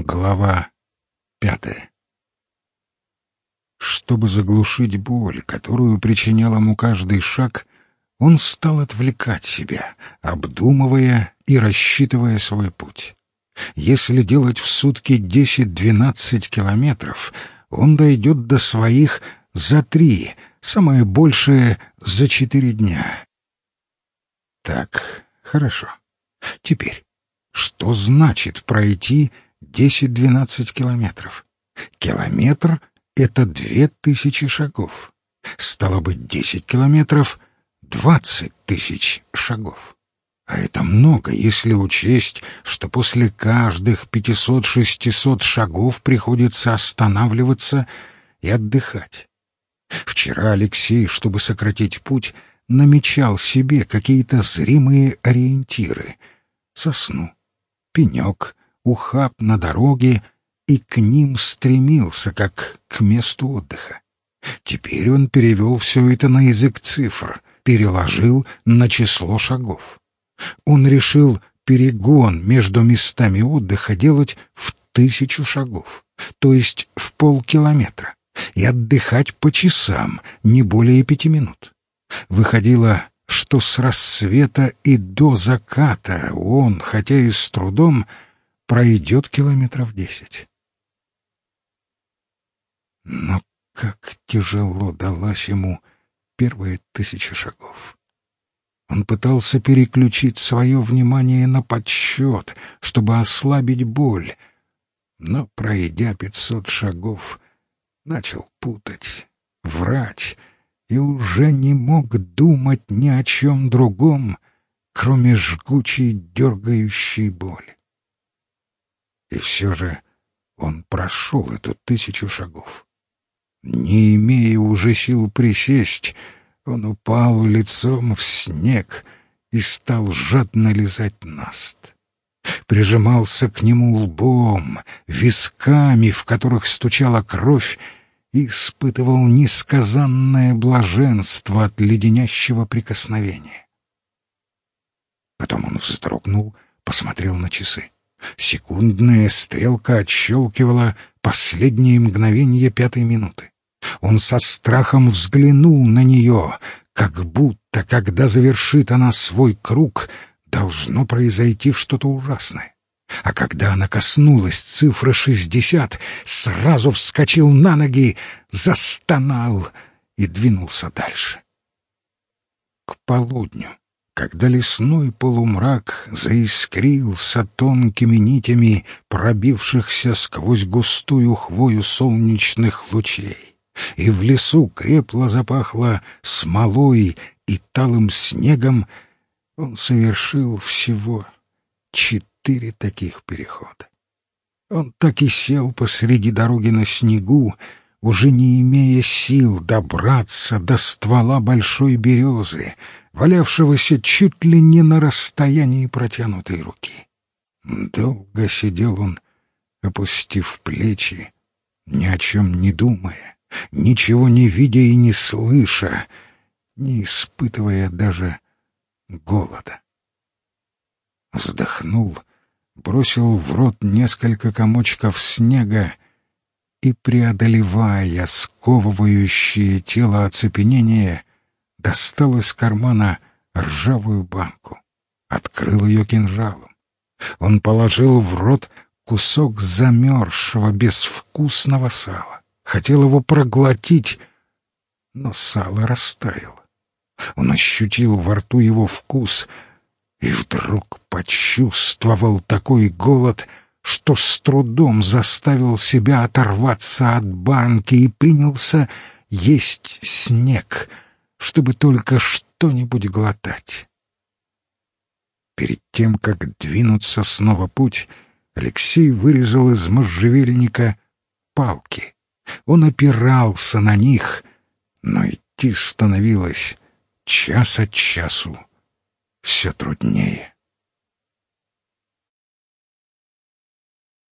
Глава пятая Чтобы заглушить боль, которую причинял ему каждый шаг, он стал отвлекать себя, обдумывая и рассчитывая свой путь. Если делать в сутки 10-12 километров, он дойдет до своих за три, самое большее — за четыре дня. Так, хорошо. Теперь, что значит пройти 10-12 километров. Километр — это две тысячи шагов. Стало быть, 10 километров — 20 тысяч шагов. А это много, если учесть, что после каждых 500-600 шагов приходится останавливаться и отдыхать. Вчера Алексей, чтобы сократить путь, намечал себе какие-то зримые ориентиры — сосну, пенек, ухаб на дороге и к ним стремился, как к месту отдыха. Теперь он перевел все это на язык цифр, переложил на число шагов. Он решил перегон между местами отдыха делать в тысячу шагов, то есть в полкилометра, и отдыхать по часам, не более пяти минут. Выходило, что с рассвета и до заката он, хотя и с трудом, пройдет километров десять. Но как тяжело далась ему первые тысячи шагов. Он пытался переключить свое внимание на подсчет, чтобы ослабить боль, но, пройдя пятьсот шагов, начал путать, врать и уже не мог думать ни о чем другом, кроме жгучей дергающей боли. И все же он прошел эту тысячу шагов. Не имея уже сил присесть, он упал лицом в снег и стал жадно лизать наст. Прижимался к нему лбом, висками, в которых стучала кровь, и испытывал несказанное блаженство от леденящего прикосновения. Потом он вздрогнул, посмотрел на часы. Секундная стрелка отщелкивала последние мгновения пятой минуты. Он со страхом взглянул на нее, как будто, когда завершит она свой круг, должно произойти что-то ужасное. А когда она коснулась цифры шестьдесят, сразу вскочил на ноги, застонал и двинулся дальше. К полудню когда лесной полумрак заискрился тонкими нитями, пробившихся сквозь густую хвою солнечных лучей, и в лесу крепло запахло смолой и талым снегом, он совершил всего четыре таких перехода. Он так и сел посреди дороги на снегу, уже не имея сил добраться до ствола большой березы, валявшегося чуть ли не на расстоянии протянутой руки. Долго сидел он, опустив плечи, ни о чем не думая, ничего не видя и не слыша, не испытывая даже голода. Вздохнул, бросил в рот несколько комочков снега и, преодолевая сковывающее тело оцепенение, достал из кармана ржавую банку, открыл ее кинжалом. Он положил в рот кусок замерзшего, безвкусного сала. Хотел его проглотить, но сало растаяло. Он ощутил во рту его вкус и вдруг почувствовал такой голод, что с трудом заставил себя оторваться от банки и принялся есть снег — чтобы только что-нибудь глотать. Перед тем, как двинуться снова путь, Алексей вырезал из можжевельника палки. Он опирался на них, но идти становилось час от часу все труднее.